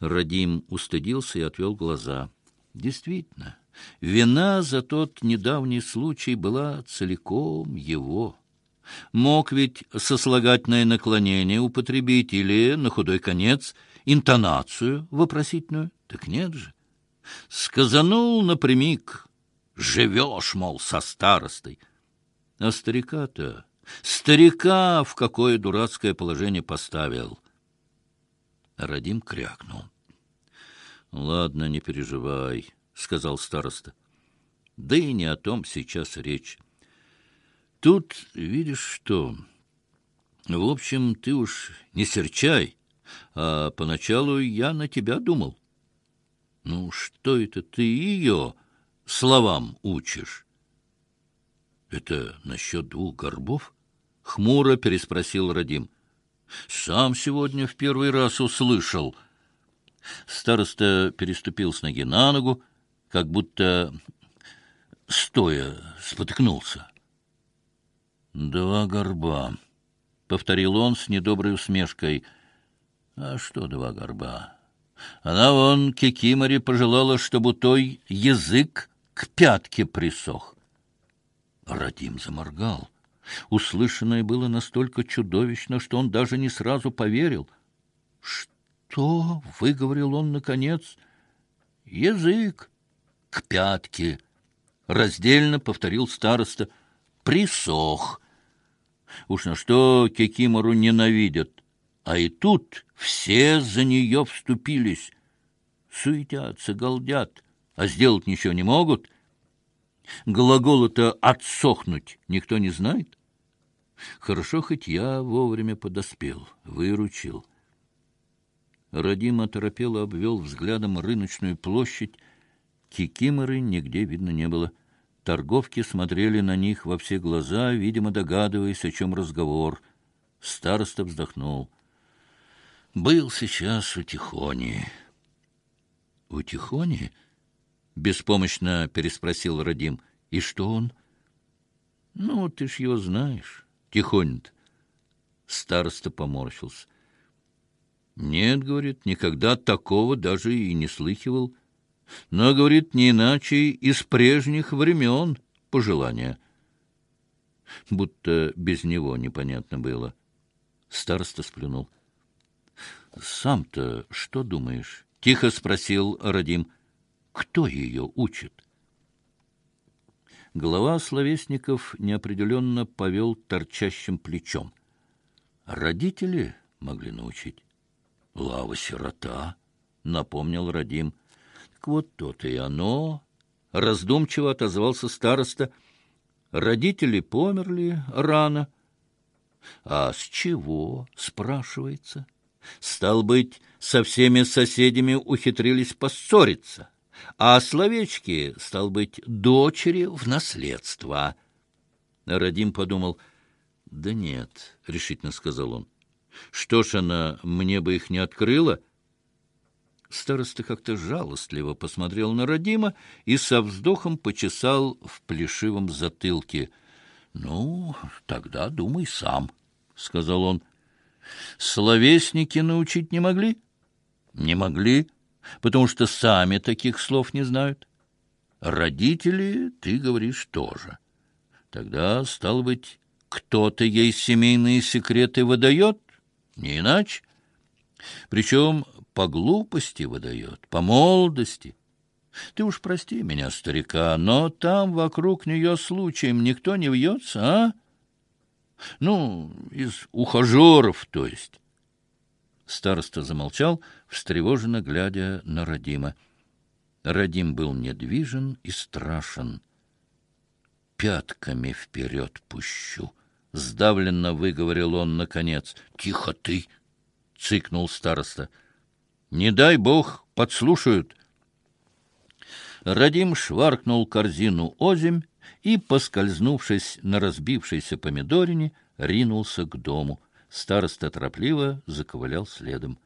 Радим устыдился и отвел глаза. Действительно, вина за тот недавний случай была целиком его. Мог ведь сослагательное наклонение употребить или, на худой конец, интонацию вопросительную. Так нет же. Сказанул напрямик. Живешь, мол, со старостой. А старика-то... Старика в какое дурацкое положение поставил. Радим крякнул. — Ладно, не переживай, — сказал староста. — Да и не о том сейчас речь. Тут, видишь что... В общем, ты уж не серчай, а поначалу я на тебя думал. Ну, что это ты ее словам учишь? Это насчет двух горбов? Хмуро переспросил Радим. Сам сегодня в первый раз услышал. Староста переступил с ноги на ногу, как будто стоя спотыкнулся. «Два горба», — повторил он с недоброй усмешкой. «А что два горба? Она вон Кикиморе пожелала, чтобы той язык к пятке присох». Радим заморгал. Услышанное было настолько чудовищно, что он даже не сразу поверил. «Что?» — выговорил он наконец. «Язык к пятке», — раздельно повторил староста. «Присох». Уж на что Кикимору ненавидят. А и тут все за нее вступились. Суетятся, галдят, а сделать ничего не могут. Глагола-то «отсохнуть» никто не знает. Хорошо, хоть я вовремя подоспел, выручил. Радим оторопело обвел взглядом рыночную площадь. Кикиморы нигде видно не было. — Торговки смотрели на них во все глаза, видимо, догадываясь, о чем разговор. Староста вздохнул. «Был сейчас у Тихони». «У Тихони?» — беспомощно переспросил Радим. «И что он?» «Ну, ты ж его знаешь, тихонь Староста поморщился. «Нет, — говорит, — никогда такого даже и не слыхивал» но, говорит, не иначе из прежних времен пожелания. Будто без него непонятно было. Староста сплюнул. — Сам-то что думаешь? — тихо спросил Радим. — Кто ее учит? Глава словесников неопределенно повел торчащим плечом. Родители могли научить. — Лава-сирота, — напомнил Радим. — вот то-то и оно, — раздумчиво отозвался староста. Родители померли рано. А с чего, спрашивается? Стал быть, со всеми соседями ухитрились поссориться, а словечки, стал быть, дочери в наследство. Радим подумал, да нет, — решительно сказал он. Что ж она мне бы их не открыла, — Староста как-то жалостливо посмотрел на Родима и со вздохом почесал в плешивом затылке. — Ну, тогда думай сам, — сказал он. — Словесники научить не могли? — Не могли, потому что сами таких слов не знают. Родители, ты говоришь, тоже. Тогда, стало быть, кто-то ей семейные секреты выдает, не иначе. Причем по глупости выдает, по молодости. Ты уж прости меня, старика, но там вокруг нее случаем никто не вьется, а? Ну, из ухажеров, то есть. Староста замолчал, встревоженно глядя на Радима. Радим был недвижен и страшен. «Пятками вперед пущу!» — сдавленно выговорил он наконец. «Тихо ты!» — цыкнул староста. Не дай бог, подслушают. Радим шваркнул корзину озимь и, поскользнувшись на разбившейся помидорине, ринулся к дому. Староста торопливо заковылял следом.